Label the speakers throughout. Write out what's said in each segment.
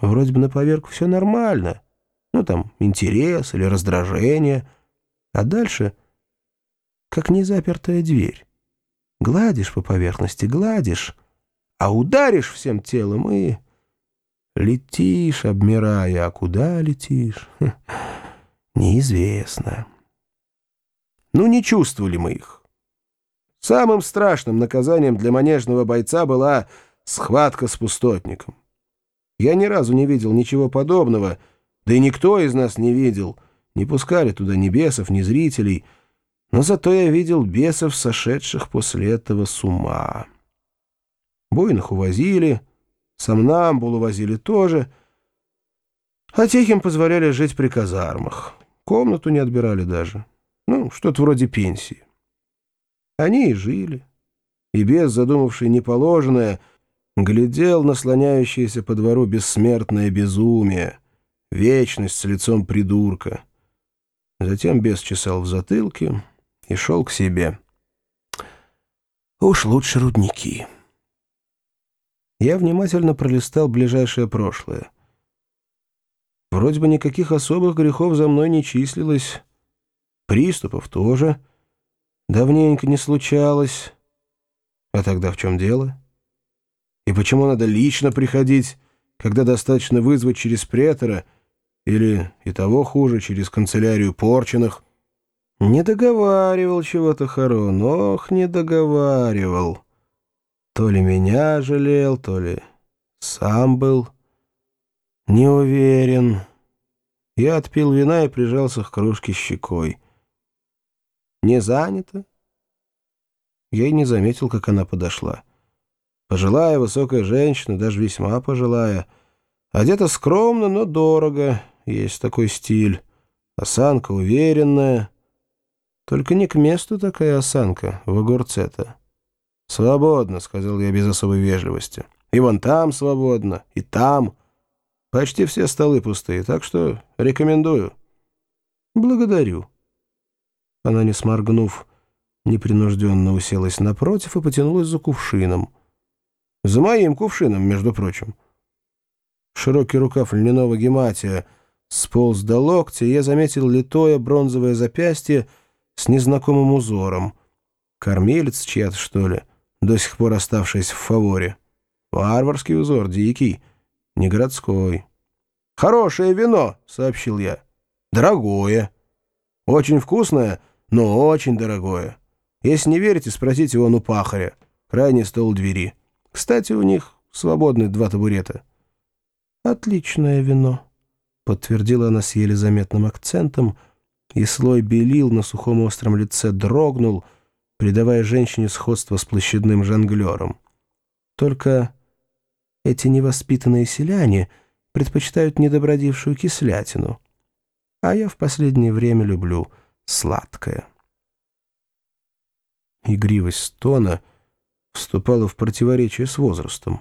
Speaker 1: Вроде бы на поверку все нормально. Ну, там, интерес или раздражение. А дальше, как незапертая дверь. Гладишь по поверхности, гладишь, а ударишь всем телом и... Летишь, обмирая, а куда летишь? Хм, неизвестно. Ну, не чувствовали мы их. Самым страшным наказанием для манежного бойца была схватка с пустотником. Я ни разу не видел ничего подобного, да и никто из нас не видел. Не пускали туда ни бесов, ни зрителей. Но зато я видел бесов, сошедших после этого с ума. Буйных увозили, сомнамбул увозили тоже, а тех им позволяли жить при казармах. Комнату не отбирали даже. Ну, что-то вроде пенсии. Они и жили. И без задумавший неположенное — глядел на слоняющееся по двору бессмертное безумие, вечность с лицом придурка. Затем бес чесал в затылке и шел к себе. Уж лучше рудники. Я внимательно пролистал ближайшее прошлое. Вроде бы никаких особых грехов за мной не числилось. Приступов тоже. Давненько не случалось. А тогда в чем дело? — и почему надо лично приходить, когда достаточно вызвать через претора или, и того хуже, через канцелярию порченых? Не договаривал чего-то Харон, ох, не договаривал. То ли меня жалел, то ли сам был. Не уверен. Я отпил вина и прижался к кружке щекой. Не занято? Я и не заметил, как она подошла. Пожилая высокая женщина, даже весьма пожилая. Одета скромно, но дорого. Есть такой стиль. Осанка уверенная. Только не к месту такая осанка в огурце-то. «Свободно», — сказал я без особой вежливости. «И вон там свободно, и там. Почти все столы пустые, так что рекомендую». «Благодарю». Она, не сморгнув, непринужденно уселась напротив и потянулась за кувшином. За моим кувшином, между прочим. Широкий рукав льняного гематия сполз до локтя, и я заметил литое бронзовое запястье с незнакомым узором. Кормилец чья-то, что ли, до сих пор оставшийся в фаворе. Варварский узор, дикий, не городской. «Хорошее вино», — сообщил я. «Дорогое. Очень вкусное, но очень дорогое. Если не верите, спросите вон у пахаря. Крайний стол двери». Кстати, у них свободны два табурета. «Отличное вино», — подтвердила она с еле заметным акцентом, и слой белил на сухом остром лице дрогнул, придавая женщине сходство с площадным жонглером. Только эти невоспитанные селяне предпочитают недобродившую кислятину, а я в последнее время люблю сладкое. Игривость тона — вступала в противоречие с возрастом.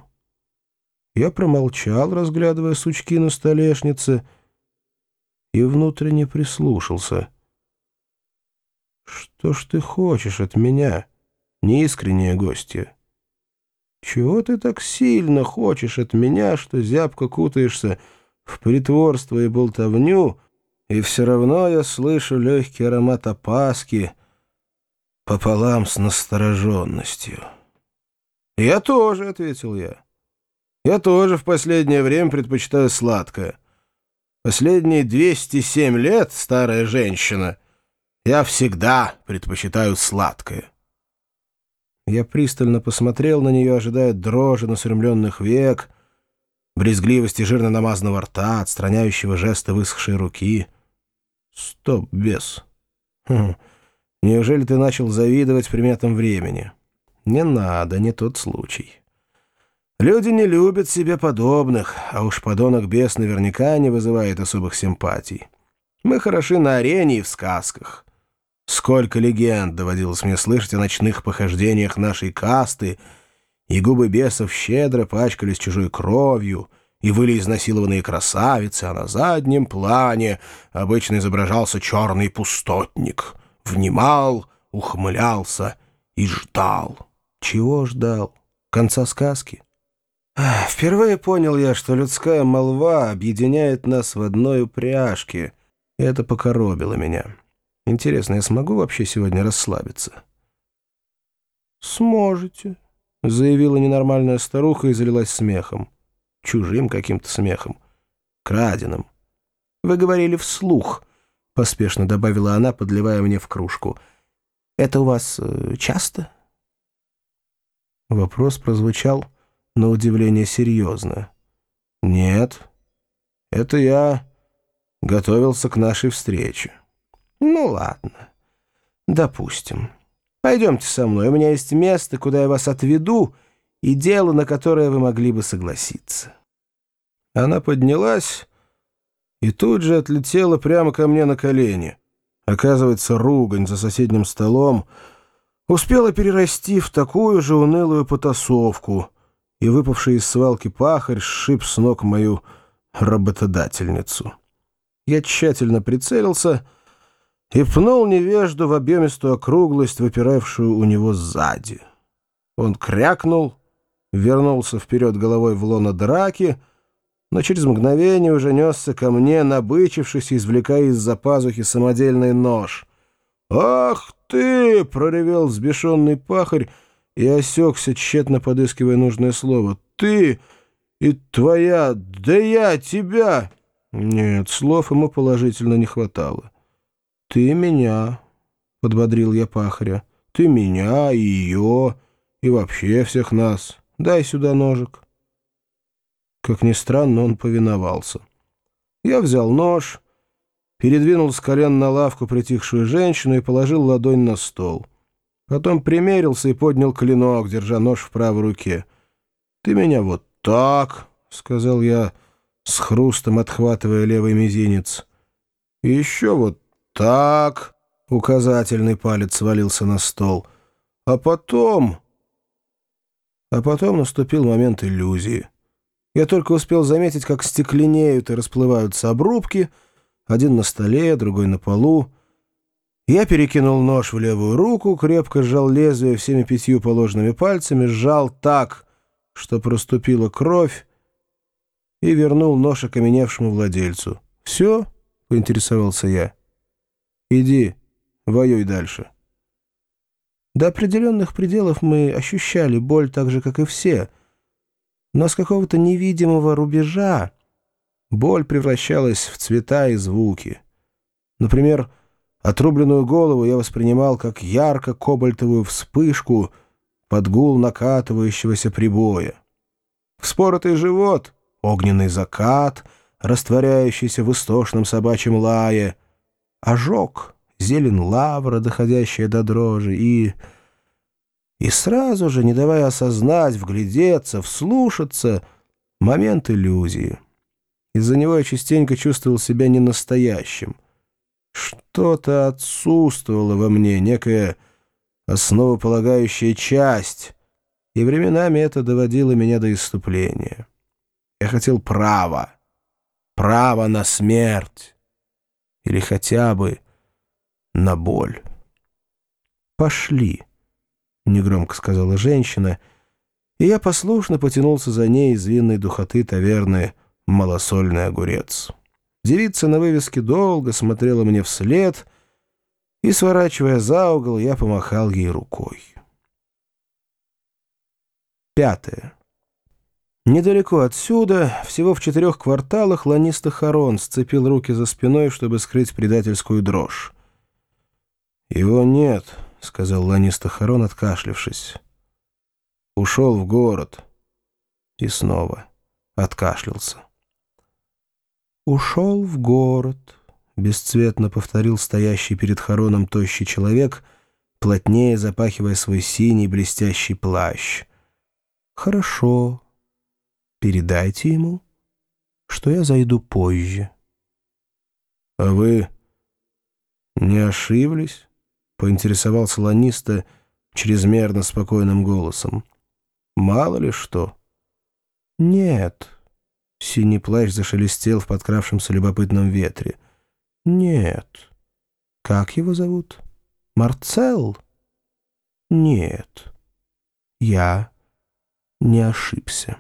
Speaker 1: Я промолчал, разглядывая сучки на столешнице, и внутренне прислушался. «Что ж ты хочешь от меня, неискренняя гостья? Чего ты так сильно хочешь от меня, что зябко кутаешься в притворство и болтовню, и все равно я слышу легкий аромат опаски пополам с настороженностью?» «Я тоже», — ответил я. «Я тоже в последнее время предпочитаю сладкое. Последние 207 лет, старая женщина, я всегда предпочитаю сладкое». Я пристально посмотрел на нее, ожидая дрожи насремленных век, брезгливости жирно намазанного рта, отстраняющего жеста высохшей руки. «Стоп, бес! Хм. Неужели ты начал завидовать приметам времени?» Не надо, не тот случай. Люди не любят себе подобных, а уж подонок бес наверняка не вызывает особых симпатий. Мы хороши на арене и в сказках. Сколько легенд доводилось мне слышать о ночных похождениях нашей касты, и губы бесов щедро пачкались чужой кровью, и были изнасилованные красавицы, а на заднем плане обычно изображался черный пустотник, внимал, ухмылялся и ждал. Чего ждал? Конца сказки? Впервые понял я, что людская молва объединяет нас в одной упряжке, это покоробило меня. Интересно, я смогу вообще сегодня расслабиться?
Speaker 2: «Сможете», — заявила ненормальная старуха и залилась смехом. Чужим каким-то смехом. Краденым. «Вы говорили вслух», — поспешно добавила она, подливая мне в кружку. «Это у вас э, часто?»
Speaker 1: Вопрос прозвучал на удивление серьезно. «Нет, это я готовился к нашей встрече».
Speaker 2: «Ну ладно, допустим. Пойдемте со мной, у меня есть место, куда я вас отведу, и дело, на которое вы могли бы согласиться».
Speaker 1: Она поднялась и тут же отлетела прямо ко мне на колени. Оказывается, ругань за соседним столом успела перерасти в такую же унылую потасовку — и выпавший из свалки пахарь сшиб с ног мою работодательницу. Я тщательно прицелился и пнул невежду в объемистую округлость, выпиравшую у него сзади. Он крякнул, вернулся вперед головой в лоно драки, но через мгновение уже несся ко мне, набычившись извлекая из-за пазухи самодельный нож. «Ах ты!» — проревел взбешенный пахарь, и осекся, тщетно подыскивая нужное слово. «Ты и твоя, да я тебя!» Нет, слов ему положительно не хватало. «Ты меня», — подбодрил я пахаря, — «ты меня и ее, и вообще всех нас. Дай сюда ножик». Как ни странно, он повиновался. Я взял нож, передвинул с колен на лавку притихшую женщину и положил ладонь на стол. Потом примерился и поднял клинок, держа нож в правой руке. «Ты меня вот так», — сказал я, с хрустом отхватывая левый мизинец. «И еще вот так», — указательный палец свалился на стол. «А потом...» А потом наступил момент иллюзии. Я только успел заметить, как стекленеют и расплываются обрубки, один на столе, другой на полу, я перекинул нож в левую руку, крепко сжал лезвие всеми пятью положенными пальцами, сжал так, что проступила кровь, и вернул нож окаменевшему владельцу. «Все?» — поинтересовался я. «Иди, воюй дальше». До определенных пределов мы ощущали боль так же, как и все, но с какого-то невидимого рубежа боль превращалась в цвета и звуки. Например, Отрубленную голову я воспринимал как ярко-кобальтовую вспышку под гул накатывающегося прибоя. Вспоротый живот — огненный закат, растворяющийся в истошном собачьем лае, ожог — зелень лавра, доходящая до дрожи, и... И сразу же, не давая осознать, вглядеться, вслушаться, момент иллюзии. Из-за него я частенько чувствовал себя ненастоящим — что-то отсутствовало во мне, некая основополагающая часть, и временами это доводило меня до иступления. Я хотел права, право на смерть или хотя бы на боль. «Пошли», — негромко сказала женщина, и я послушно потянулся за ней из винной духоты таверны «Малосольный огурец». Девица на вывеске долго смотрела мне вслед, и, сворачивая за угол, я помахал ей рукой. Пятое. Недалеко отсюда, всего в четырех кварталах, ланиста Харон сцепил руки за спиной, чтобы скрыть предательскую дрожь. «Его нет», — сказал ланиста Харон, откашлившись. «Ушел в город». И снова откашлялся. «Ушел в город», — бесцветно повторил стоящий перед хороном тощий человек, плотнее запахивая свой синий блестящий плащ. «Хорошо. Передайте ему, что я зайду позже». «А вы не ошиблись?» — поинтересовался Ланиста чрезмерно спокойным голосом. «Мало ли что». «Нет». Синий плащ зашелестел в подкравшемся любопытном ветре. «Нет». «Как его зовут? Марцел?» «Нет». «Я не ошибся».